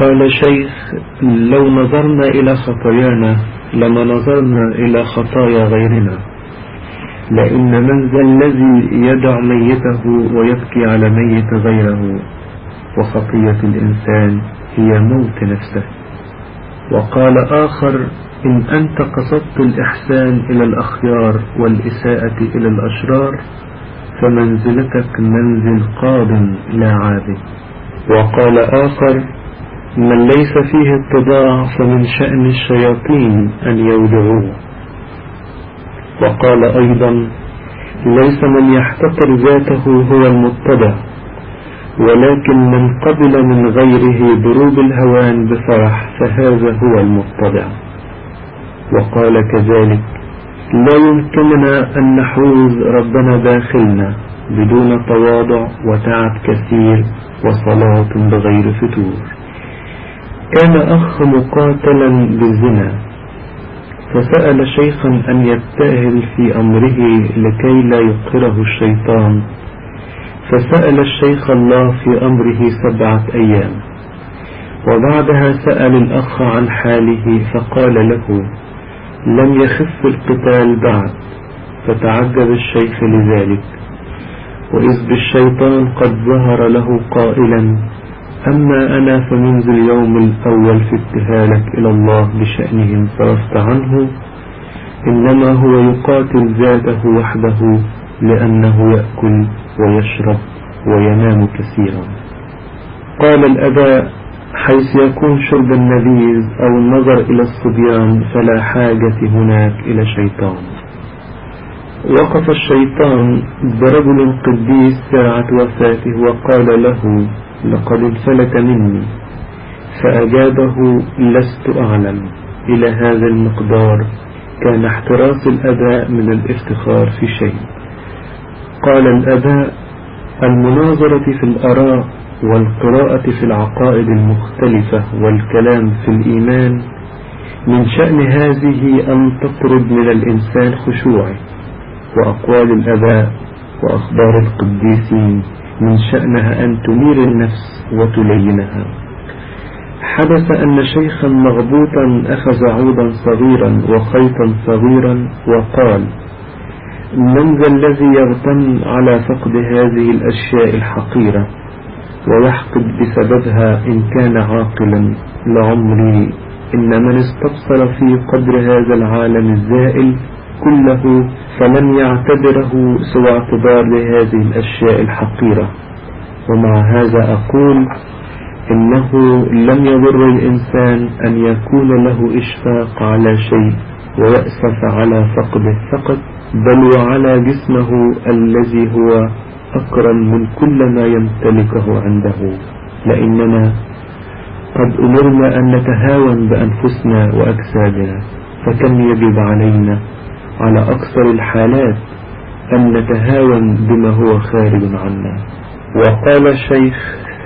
قال شيخ لو نظرنا إلى خطايانا لما نظرنا إلى خطايا غيرنا. لأن من ذا الذي يدع ميته ويبكي على ميت غيره وخطية الإنسان هي موت نفسه. وقال آخر إن أنت قصدت الإحسان إلى الأخيار والإساءة إلى الأشرار فمنزلتك منزل قاض لا عابد. وقال آخر من ليس فيه اتضاع فمن شأن الشياطين أن يودعوه. وقال أيضا ليس من يحتقر ذاته هو المتبع ولكن من قبل من غيره دروب الهوان بفرح فهذا هو المتبع. وقال كذلك لا يمكننا أن نحوز ربنا داخلنا بدون تواضع وتعب كثير وصلاة بغير فتور. كان أخ مقاتلا بالزنا فسأل شيخا أن يبتهل في أمره لكي لا يقهره الشيطان. فسأل الشيخ الله في أمره سبعة أيام. وبعدها سأل الأخ عن حاله فقال له لم يخف القتال بعد فتعجب الشيخ لذلك. وإذ بالشيطان قد ظهر له قائلا أما أنا فمنذ اليوم الأول في ابتهالك إلى الله بشأنهم صرفت عنه إنما هو يقاتل ذاته وحده لأنه يأكل ويشرب وينام كثيرا. قال الأباء حيث يكون شرب النبيذ أو النظر إلى الصبيان فلا حاجة هناك إلى شيطان. وقف الشيطان برجل قديس ساعة وفاته وقال له لقد انفلت مني فأجابه لست أعلم. إلى هذا المقدار كان احتراس الأباء من الافتخار في شيء. قال الأباء المناظرة في الأراء والقراءة في العقائد المختلفة والكلام في الإيمان من شأن هذه أن تطرد من الإنسان خشوعه وأقوال الأباء وأخبار القديسين. من شأنها أن تنير النفس وتلينها. حدث أن شيخا مغبوطا أخذ عودا صغيرا وخيطا صغيرا وقال من ذا الذي يغتم على فقد هذه الأشياء الحقيرة ويحقد بسببها إن كان عاقلا لعمري؟ إن من استبصر في قدر هذا العالم الزائل كله فلن يعتبره سوى اعتبار لهذه الأشياء الحقيرة. ومع هذا أقول إنه لم يضر الإنسان أن يكون له إشفاق على شيء ويأسف على فقده فقط بل وعلى جسمه الذي هو أكرم من كل ما يمتلكه عنده. لأننا قد أمرنا أن نتهاون بأنفسنا وأجسادنا فكم يجب علينا على أكثر الحالات أن نتهاون بما هو خارج عنا. وقال الشيخ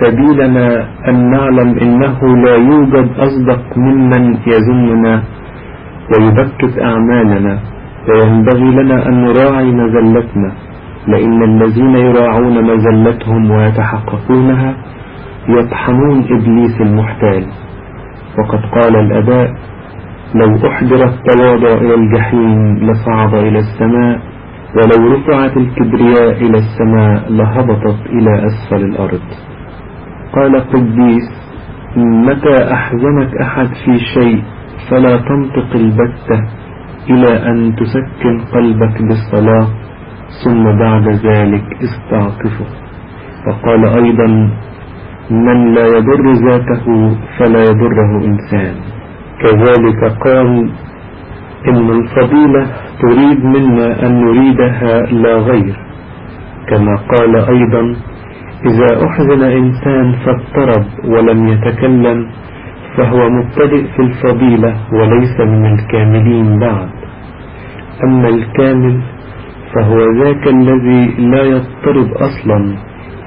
سبيلنا أن نعلم إنه لا يوجد أصدق ممن يذمنا ويبكت أعمالنا وينبغي لنا أن نراعي مزلتنا لأن الذين يراعون مزلتهم ويتحققونها يطحنون إبليس المحتال. وقد قال الأباء لو أحضر التواضع إلى الجحيم لصعد إلى السماء ولو رفعت الكبرياء إلى السماء لهبطت إلى أسفل الأرض. قال قديس متى أحزنك أحد في شيء فلا تنطق البتة إلى أن تسكن قلبك بالصلاة ثم بعد ذلك استعطفه. فقال أيضا من لا يضر ذاته فلا يضره إنسان. كذلك قال إن الفضيلة تريد منا أن نريدها لا غير كما قال أيضا إذا أحزن إنسان فاضطرب ولم يتكلم فهو مبتدئ في الفضيلة وليس من الكاملين بعد. أما الكامل فهو ذاك الذي لا يضطرب أصلا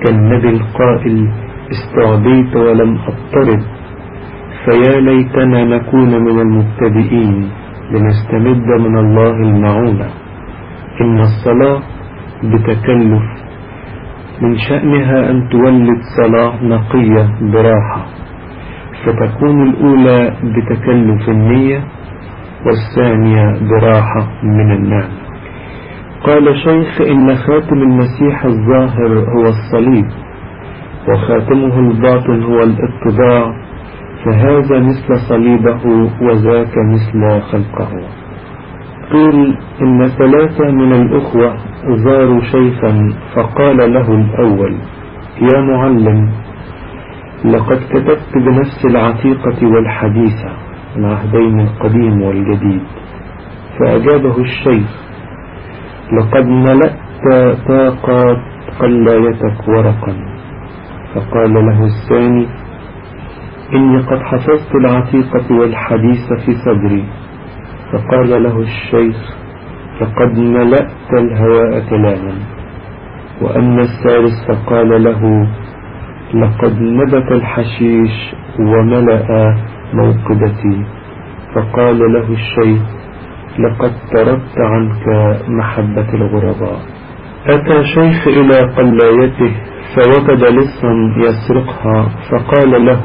كالنبي القائل استعديت ولم أضطرب. فيا ليتنا نكون من المبتدئين لنستمد من الله المعونة. إن الصلاة بتكلف. من شأنها أن تولد صلاة نقية براحة. فتكون الأولى بتكلف النية والثانية براحة من النعم قال شيخ إن خاتم المسيح الظاهر هو الصليب وخاتمه الباطن هو الاتباع فهذا مثل صليبه وذاك مثل خلقه. قيل إن ثلاثة من الأخوة زاروا شيخا فقال له الأول يا معلم لقد كتبت بنفس العتيقة والحديثة العهدين القديم والجديد فأجابه الشيخ لقد ملأت طاقات قلايتك ورقا. فقال له الثاني إني قد حفظت العتيقة والحديث في صدري. فقال له الشيخ لقد ملأت الهواء كلاما وأما الثالث فقال له لقد نبت الحشيش وملأ موقدتي. فقال له الشيخ لقد تركت عنك محبة الغرباء. أتى شيخ إلى قلايته فوجد لصا يسرقها فقال له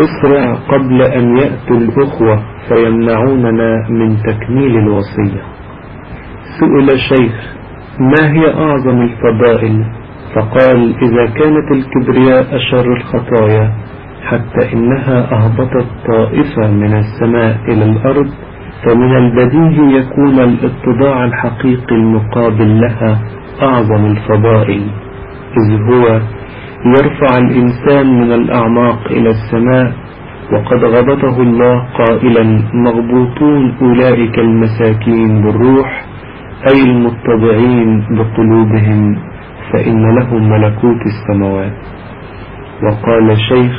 اسرع قبل أن يأتوا الأخوة فيمنعوننا من تكميل الوصية. سئل شيخ ما هي أعظم الفضائل؟ فقال إذا كانت الكبرياء أشر الخطايا حتى إنها أهبطت طائفة من السماء إلى الأرض فمن البديهي يكون الاتضاع الحقيقي المقابل لها أعظم الفضائل إذ هو يرفع الإنسان من الأعماق إلى السماء وقد غبطه الله قائلا مغبوطون أولئك المساكين بالروح أي المتضعين بقلوبهم فإن لهم ملكوت السماوات. وقال الشيخ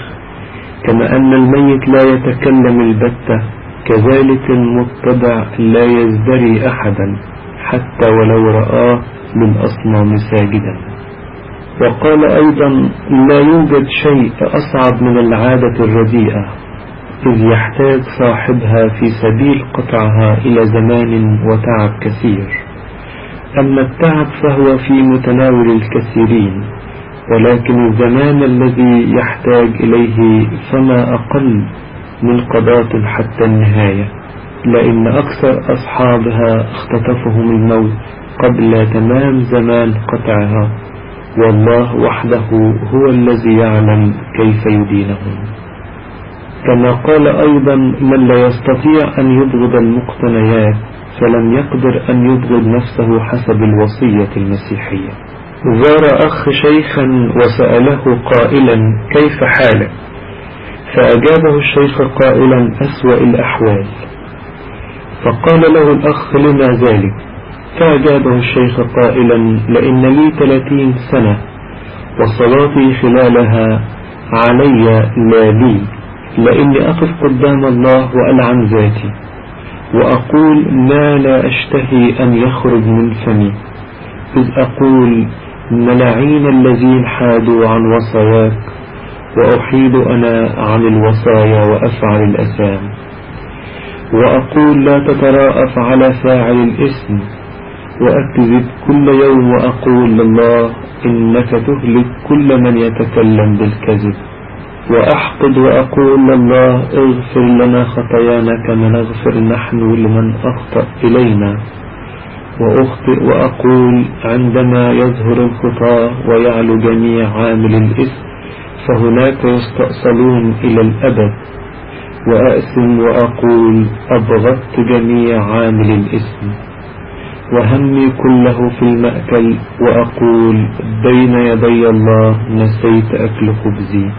كما أن الميت لا يتكلم البتة كذلك المتبع لا يزدري أحدا حتى ولو رآه بالأصنام ساجدا. وقال أيضا لا يوجد شيء أصعب من العادة الرديئة إذ يحتاج صاحبها في سبيل قطعها إلى زمان وتعب كثير. أما التعب فهو في متناول الكثيرين ولكن الزمان الذي يحتاج إليه فما أقل من قضاة حتى النهاية لأن أكثر أصحابها اختطفهم الموت قبل تمام زمان قطعها. والله وحده هو الذي يعلم كيف يدينهم. كما قال أيضا من لا يستطيع أن يبغض المقتنيات فلم يقدر أن يبغض نفسه حسب الوصية المسيحية. زار أخ شيخا وسأله قائلا كيف حالك؟ فأجابه الشيخ قائلا أسوأ الأحوال. فقال له الأخ لما ذلك؟ فأجابه الشيخ قائلا لإن لي ثلاثين سنة وصلاتي خلالها علي لا لي لإني أقف قدام الله وألعن ذاتي وأقول ما لا أشتهي أن يخرج من فمي إذ أقول ملاعين الذين حادوا عن وصاياك وأحيد أنا عن الوصايا وأفعل الأسام وأقول لا تتراءف على فاعل الإثم وأكذب كل يوم وأقول لله إنك تهلك كل من يتكلم بالكذب. وأحقد وأقول لله اغفر لنا خطايانا كما نغفر نحن لمن أخطأ إلينا. وأخطئ وأقول عندما يظهر الخطاة ويعلو جميع عامل الإثم فهناك يستأصلون إلى الأبد. وأأثم وأقول أبغضت جميع عامل الإثم. وهمي كله في المأكل وأقول بين يدي الله نسيت أكل خبزي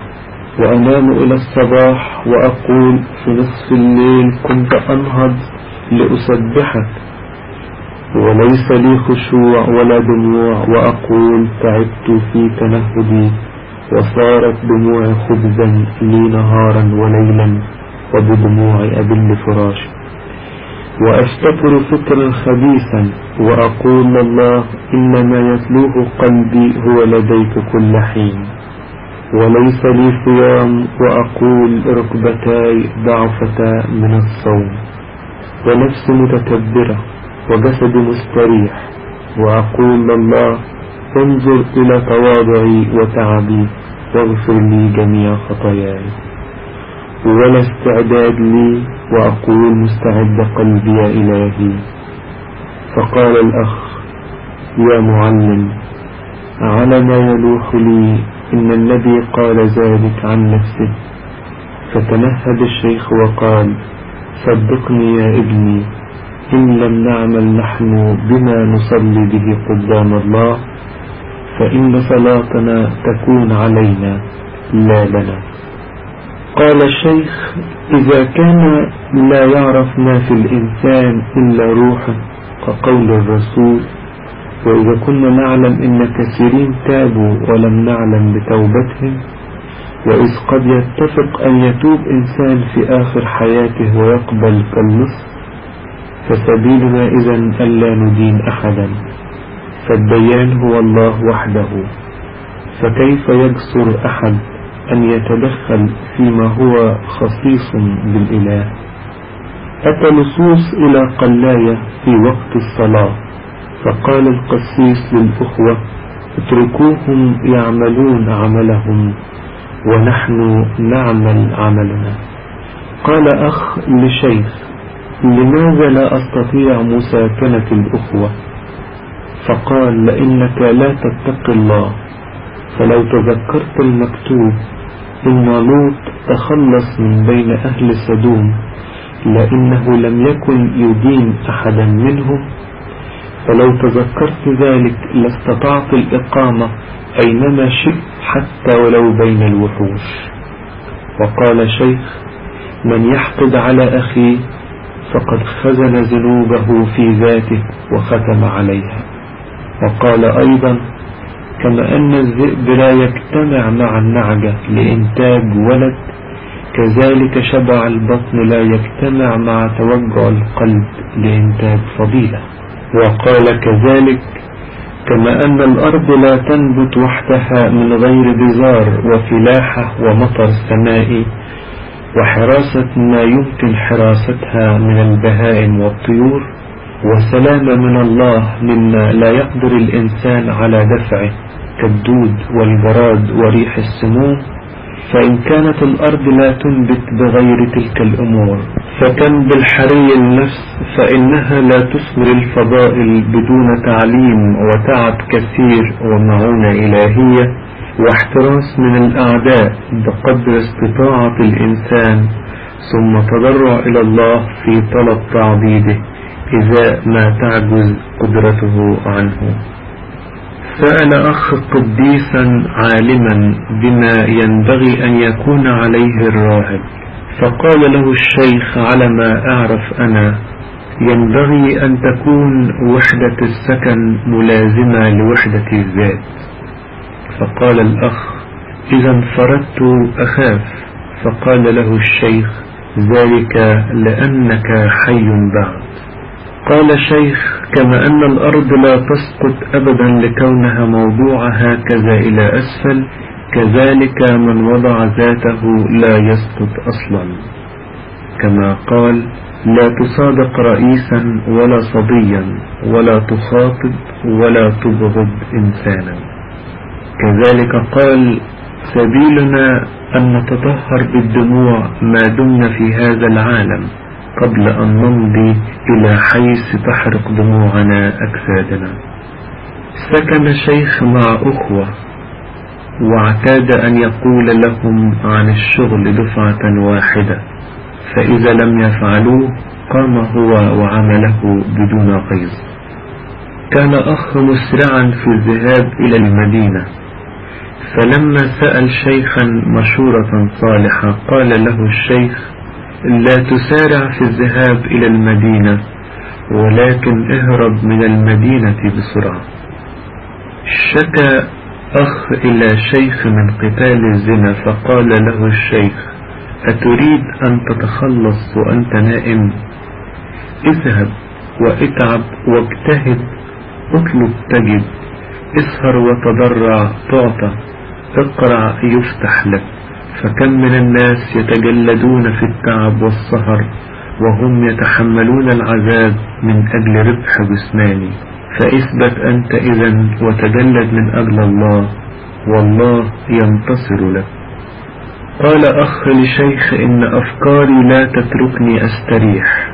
وأنام إلى الصباح وأقول في نصف الليل كنت أنهض لأسبحك. وليس لي خشوع ولا دموع وأقول تعبت في تنهدي وصارت دموعي خبزا لي نهارا وليلا وبدموعي أبل فراشي وأستفر فكرا خبيثا وأقول لله إنما يتلوه قلبي هو لديك كل حين. وليس لي صيام وأقول ركبتاي ضعفتا من الصوم. ونفس متكبرة وجسد مستريح وأقول لله انظر إلى تواضعي وتعبي واغفر لي جميع خطاياي. ولا استعداد لي وأقول مستعد قلبي يا إلهي. فقال الأخ يا معلم على ما يلوح لي إن النبي قال ذلك عن نفسه. فتنهد الشيخ وقال صدقني يا ابني إن لم نعمل نحن بما نصلي به قدام الله فإن صلاتنا تكون علينا لا لنا. قال الشيخ إذا كان لا يعرف ما في الإنسان إلا روحه كقول الرسول وإذا كنا نعلم إن كثيرين تابوا ولم نعلم بتوبتهم وإذ قد يتفق أن يتوب إنسان في آخر حياته ويقبل كالنصف فسبيلنا إذا ألا ندين أحدا فالديان هو الله وحده فكيف يجسر أحد؟ أن يتدخل فيما هو خصيص بالإله. أتى لصوص إلى قلاية في وقت الصلاة فقال القسيس للأخوة اتركوهم يعملون عملهم ونحن نعمل عملنا. قال أخ لشيخ لماذا لا أستطيع مساكنة الأخوة؟ فقال لإنك لا تتقي الله فلو تذكرت المكتوب إن لوط تخلص من بين أهل سدوم لأنه لم يكن يدين أحدا منهم. فلو تذكرت ذلك لاستطعت الإقامة أينما شئت حتى ولو بين الوحوش. وقال شيخ من يحقد على أخيه فقد خزن ذنوبه في ذاته وختم عليها. وقال أيضا كما أن الذئب لا يجتمع مع النعجة لإنتاج ولد كذلك شبع البطن لا يجتمع مع توجع القلب لإنتاج فضيلة. وقال كذلك كما أن الأرض لا تنبت وحدها من غير بزار وفلاحة ومطر سمائي وحراسة ما يمكن حراستها من البهائم والطيور وسلام من الله مما لا يقدر الإنسان على دفعه. كالدود والجراد وريح السموم فإن كانت الأرض لا تنبت بغير تلك الأمور. فكم بالحري النفس فإنها لا تثمر الفضائل بدون تعليم وتعب كثير ومعونة إلهية واحتراس من الأعداء بقدر استطاعة الإنسان ثم تضرع إلى الله في طلب تعبيده إذا ما تعجز قدرته عنه. سأل أخ قديسا عالما بما ينبغي أن يكون عليه الراهب. فقال له الشيخ على ما أعرف أنا ينبغي أن تكون وحدة السكن ملازمة لوحدة الذات. فقال الأخ إذا انفردت أخاف. فقال له الشيخ ذلك لأنك حي بعد. قال الشيخ كما أن الأرض لا تسقط أبدا لكونها موضوع هكذا إلى أسفل كذلك من وضع ذاته لا يسقط أصلا. كما قال لا تصادق رئيسا ولا صبيا ولا تخاطب ولا تبغض إنسانا. كذلك قال سبيلنا أن نتطهر بالدموع ما دمنا في هذا العالم. قبل أن نمضي إلى حيث تحرق دموعنا أجسادنا. سكن شيخ مع أخوة واعتاد أن يقول لهم عن الشغل دفعة واحدة. فإذا لم يفعلوه قام هو وعمله بدون غيظ كان أخ مسرعا في الذهاب إلى المدينة. فلما سأل شيخا مشورة صالحة قال له الشيخ لا تسارع في الذهاب إلى المدينة ولكن اهرب من المدينة بسرعة. شكى أخ إلى شيخ من قتال الزنا فقال له الشيخ أتريد أن تتخلص وأنت نائم؟ اذهب واتعب واجتهد اطلب تجد اسهر وتضرع تعطى اقرع يفتح لك. فكم من الناس يتجلدون في التعب والسهر وهم يتحملون العذاب من أجل ربح جسماني؟ فإثبت أنت إذا وتجلد من أجل الله والله ينتصر لك. قال أخ لشيخ إن أفكاري لا تتركني أستريح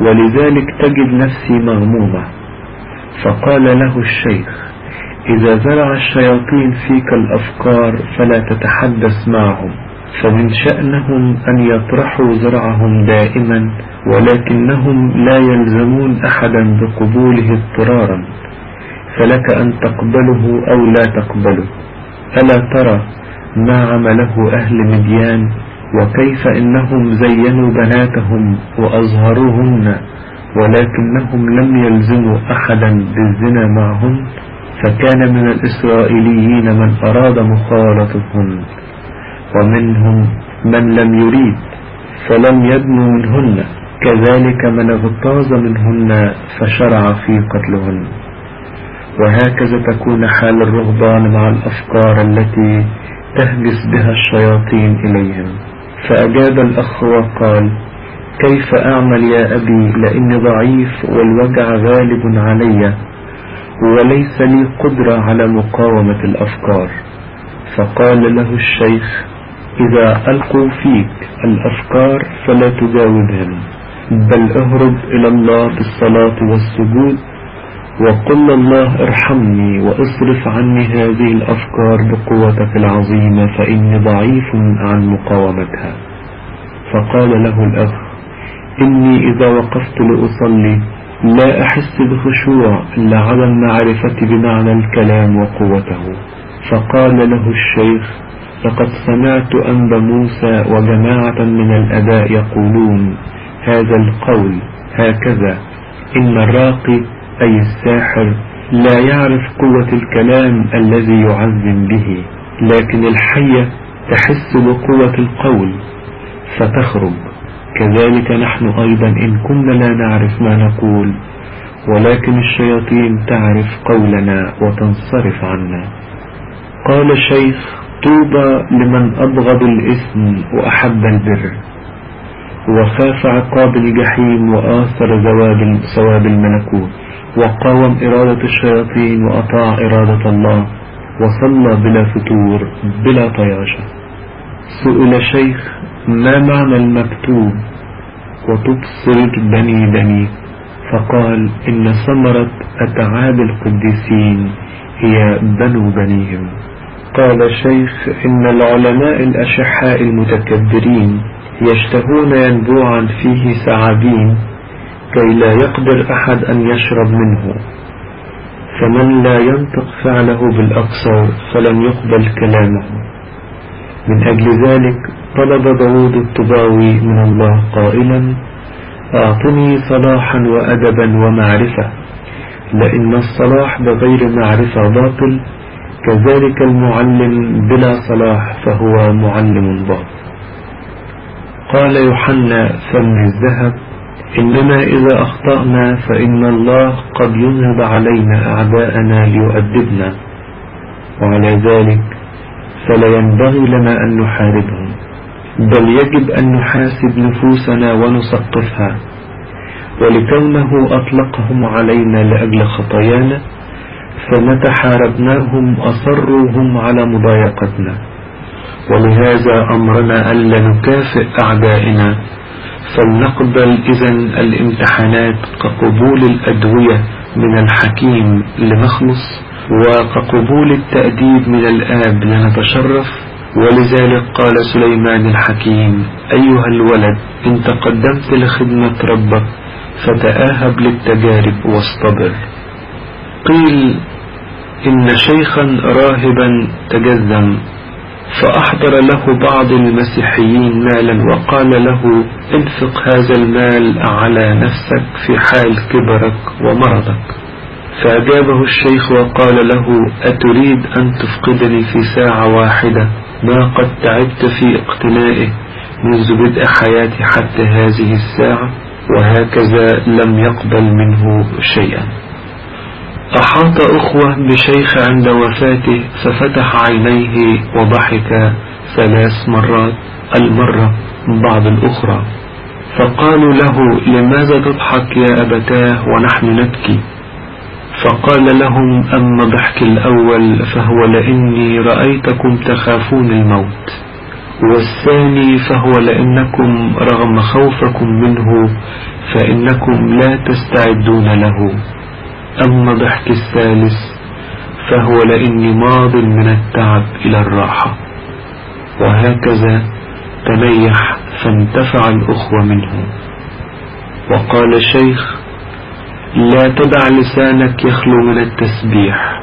ولذلك تجد نفسي مغمومة. فقال له الشيخ إذا زرع الشياطين فيك الأفكار فلا تتحدث معهم فمن شأنهم أن يطرحوا زرعهم دائما ولكنهم لا يلزمون أحدا بقبوله اضطرارا فلك أن تقبله أو لا تقبله. ألا ترى ما عمله أهل مديان وكيف إنهم زينوا بناتهم وأظهروهن ولكنهم لم يلزموا أحدا بالزنا معهن فكان من الإسرائيليين من أراد مخالطتهن ومنهم من لم يريد فلم يدنو منهن. كذلك من اغتاظ منهن فشرع في قتلهن. وهكذا تكون حال الرهبان مع الأفكار التي تهجس بها الشياطين إليهم. فأجاب الأخ وقال كيف أعمل يا أبي لأني ضعيف والوجع غالب علي؟ وليس لي قدرة على مقاومة الأفكار. فقال له الشيخ إذا ألقوا فيك الأفكار فلا تجاوبهم بل اهرب إلى الله بالصلاة والسجود وقل الله ارحمني وأصرف عني هذه الأفكار بقوتك العظيمة فإني ضعيف عن مقاومتها. فقال له الأخ إني إذا وقفت لأصلي لا أحس بخشوع لعدم معرفتي بمعنى الكلام وقوته. فقال له الشيخ لقد سمعت أنب موسى وجماعة من الأباء يقولون هذا القول هكذا إن الراقي أي الساحر لا يعرف قوة الكلام الذي يعزم به لكن الحية تحس بقوة القول فتخرج كذلك نحن أيضا إن كنا لا نعرف ما نقول ولكن الشياطين تعرف قولنا وتنصرف عنا. قال شيخ طوبى لمن أبغض الإثم وأحب البر. وخاف عقاب الجحيم وآثر زواب ثواب الملكوت. وقاوم إرادة الشياطين وأطاع إرادة الله. وصلى بلا فتور بلا طياشة. سئل شيخ ما معنى المكتوب؟ وتبصر بني بني فقال إن ثمرة أتعاب القديسين هي بنو بنيهم. قال شيخ إن العلماء الأشحاء المتكبرين يشتهون ينبوعا فيه سعابين كي لا يقدر أحد أن يشرب منه. فمن لا ينطق فعله بالأقصر فلن يقبل كلامه. من أجل ذلك طلب داود الطباوي من الله قائلا أعطني صلاحا وأدبا ومعرفة لأن الصلاح بغير معرفة باطل كذلك المعلم بلا صلاح فهو معلم باطل. قال يوحنا فم الذهب إنما إذا أخطأنا فإن الله قد ينهب علينا أعداءنا ليؤدبنا. وعلى ذلك فلا ينبغي لنا أن نحاربهم بل يجب أن نحاسب نفوسنا ونسقفها. ولكونه أطلقهم علينا لأجل خطايانا فمتى حاربناهم أصروا هم على مضايقتنا. ولهذا أمرنا ألا نكافئ أعدائنا. فلنقبل إذا الامتحانات كقبول الأدوية من الحكيم لنخلص وكقبول التأديب من الآب لنتشرف ولذلك قال سليمان الحكيم أيها الولد إن تقدمت لخدمة ربك فتآهب للتجارب واصطبر. قيل إن شيخا راهبا تجزم فأحضر له بعض المسيحيين مالا وقال له انفق هذا المال على نفسك في حال كبرك ومرضك. فأجابه الشيخ وقال له أتريد أن تفقدني في ساعة واحدة؟ ما قد تعبت في اقتنائه منذ بدء حياتي حتى هذه الساعة وهكذا لم يقبل منه شيئا. أحاط أخوة بشيخ عند وفاته ففتح عينيه وضحك ثلاث مرات المرة بعد الأخرى. فقالوا له لماذا تضحك يا أبتاه ونحن نبكي؟ فقال لهم أما ضحك الأول فهو لإني رأيتكم تخافون الموت والثاني فهو لأنكم رغم خوفكم منه فإنكم لا تستعدون له. أما ضحك الثالث فهو لإني ماض من التعب إلى الراحة. وهكذا تنيح فانتفع الأخوة منه. وقال الشيخ لا تدع لسانك يخلو من التسبيح.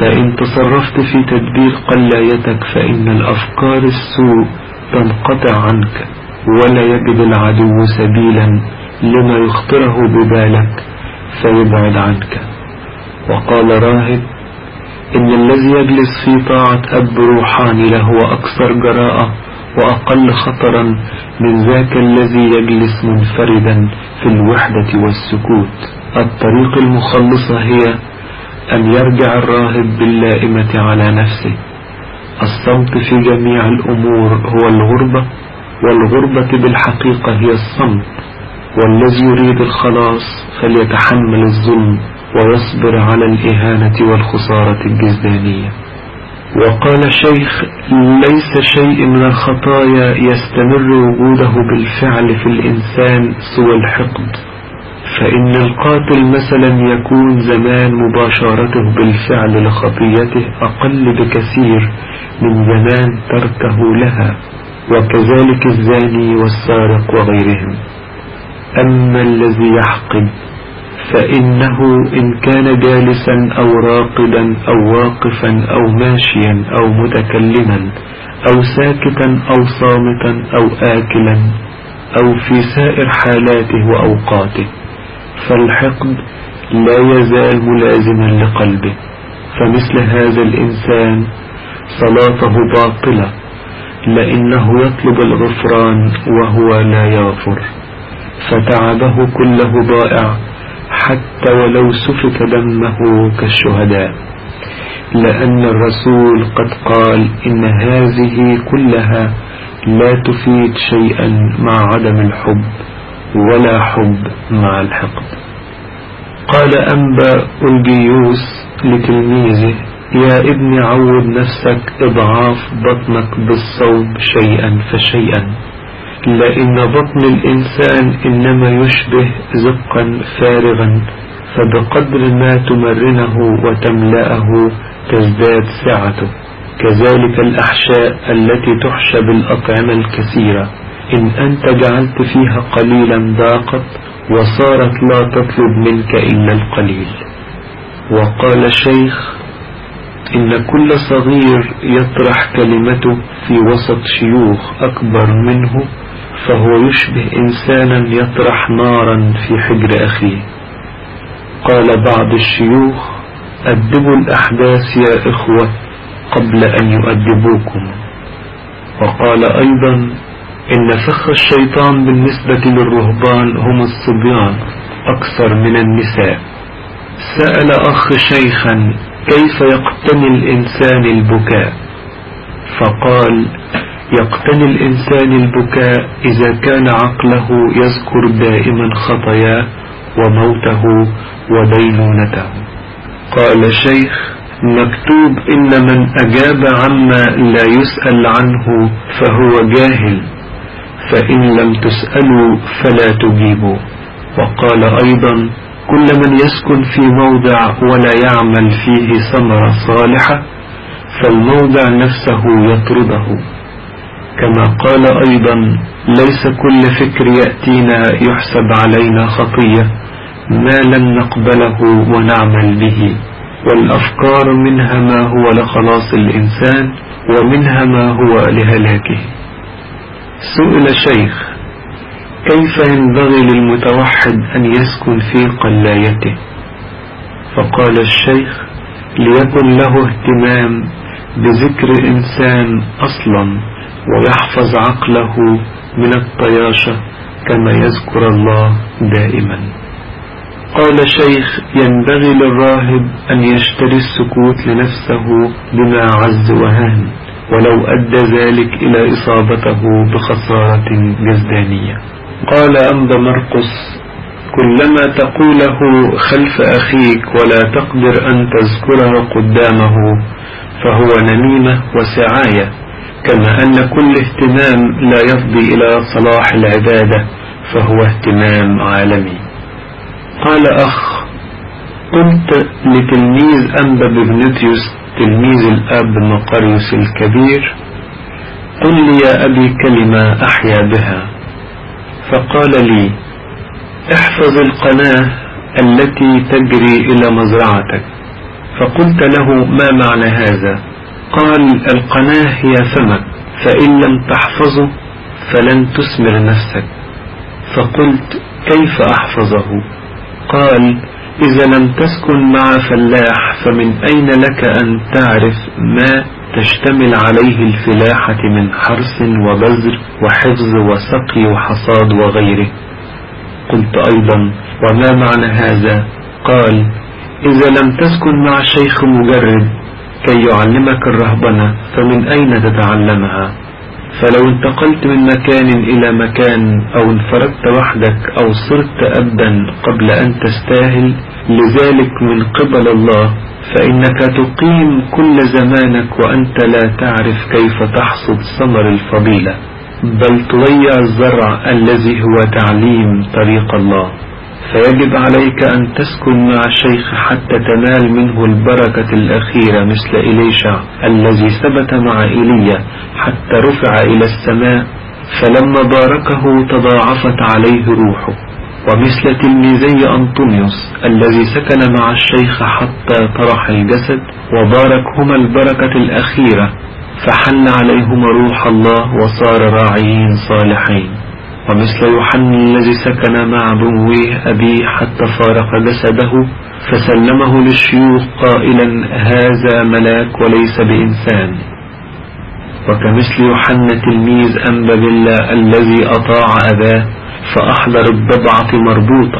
فإن تصرفت في تدبير قلايتك فإن الأفكار السوء تنقطع عنك ولا يجد العدو سبيلا لما يخطره ببالك فيبعد عنك. وقال راهب إن الذي يجلس في طاعة أب روحاني له أكثر جراءة وأقل خطرا من ذاك الذي يجلس منفردا في الوحدة والسكوت. الطريق المخلصة هي أن يرجع الراهب باللائمة على نفسه. الصمت في جميع الأمور هو الغربة والغربة بالحقيقة هي الصمت. والذي يريد الخلاص فليتحمل الظلم ويصبر على الإهانة والخسارة الجزدانية وقال شيخ ليس شيء من الخطايا يستمر وجوده بالفعل في الإنسان سوى الحقد. فإن القاتل مثلا يكون زمان مباشرته بالفعل لخطيته أقل بكثير من زمان تركه لها وكذلك الزاني والسارق وغيرهم. أما الذي يحقد فإنه إن كان جالسا أو راقدا أو واقفا أو ماشيا أو متكلما أو ساكتا أو صامتا أو آكلا أو في سائر حالاته وأوقاته فالحقد لا يزال ملازما لقلبه. فمثل هذا الإنسان صلاته باطلة لأنه يطلب الغفران وهو لا يغفر. فتعبه كله ضائع حتى ولو سفك دمه كالشهداء لأن الرسول قد قال إن هذه كلها لا تفيد شيئا مع عدم الحب ولا حب مع الحقد. قال أنبأ ألجيوس لتلميذه يا ابني عود نفسك إضعاف بطنك بالصوب شيئا فشيئا. لأن بطن الإنسان إنما يشبه زقا فارغا فبقدر ما تمرنه وتملأه تزداد سعته كذلك الأحشاء التي تحشى بالأطعمة الكثيرة. إن أنت جعلت فيها قليلا ضاقت وصارت لا تطلب منك إلا القليل. وقال شيخ إن كل صغير يطرح كلمته في وسط شيوخ أكبر منه فهو يشبه إنسانا يطرح نارا في حجر أخيه. قال بعض الشيوخ أدبوا الأحداث يا إخوة قبل أن يؤدبوكم. وقال أيضا إن فخ الشيطان بالنسبة للرهبان هم الصبيان أكثر من النساء. سأل أخ شيخا كيف يقتني الإنسان البكاء؟ فقال يقتني الإنسان البكاء إذا كان عقله يذكر دائما خطاياه وموته ودينونته قال شيخ مكتوب إن من أجاب عما لا يسأل عنه فهو جاهل فإن لم تسألوا فلا تجيبوا. وقال أيضا كل من يسكن في موضع ولا يعمل فيه ثمرة صالحة فالموضع نفسه يطرده. كما قال أيضا ليس كل فكر يأتينا يحسب علينا خطية ما لم نقبله ونعمل به. والأفكار منها ما هو لخلاص الإنسان ومنها ما هو لهلاكه. سئل شيخ كيف ينبغي للمتوحد أن يسكن في قلايته؟ فقال الشيخ ليكن له اهتمام بذكر إنسان أصلا. ويحفظ عقله من الطياشة كما يذكر الله دائما. قال شيخ ينبغي للراهب أن يشتري السكوت لنفسه بما عز وهان ولو أدى ذلك إلى إصابته بخسارة جزدانية. قال أنبا مرقس كلما تقوله خلف أخيك ولا تقدر أن تذكره قدامه فهو نميمة وسعاية. كما أن كل اهتمام لا يفضي إلى صلاح العبادة فهو اهتمام عالمي. قال أخ قلت لتلميذ أنبا ببنتيوس تلميذ الأب مقريوس الكبير قل لي يا أبي كلمة أحيا بها. فقال لي احفظ القناة التي تجري إلى مزرعتك. فقلت له ما معنى هذا؟ قال ألقناة هي فمك فإن لم تحفظه فلن تثمر نفسك. فقلت كيف أحفظه؟ قال إذا لم تسكن مع فلاح فمن أين لك أن تعرف ما تشتمل عليه الفلاحة من حرث وبذر وحفظ وسقي وحصاد وغيره؟ قلت أيضا وما معنى هذا؟ قال إذا لم تسكن مع شيخ مجرد كي يعلمك الرهبنة فمن أين تتعلمها؟ فلو انتقلت من مكان إلى مكان أو انفردت وحدك أو صرت أبدا قبل أن تستاهل لذلك من قبل الله فإنك تقيم كل زمانك وأنت لا تعرف كيف تحصد ثمر الفضيلة. بل تضيع الزرع الذي هو تعليم طريق الله. فيجب عليك أن تسكن مع الشيخ حتى تنال منه البركة الأخيرة مثل إليشع الذي ثبت مع إيليا حتى رفع إلى السماء فلما باركه تضاعفت عليه روحه. ومثل تلميذي أنطونيوس الذي سكن مع الشيخ حتى طرح الجسد وباركهما البركة الأخيرة فحل عليهما روح الله وصار راعيين صالحين. ومثل يوحنا الذي سكن مع بويه أبيه حتى فارق جسده فسلمه للشيوخ قائلا هذا ملاك وليس بإنسان. وكمثل يوحنا تلميذ أنبأ بالله الذي أطاع أباه فأحضر الضبعة مربوطة.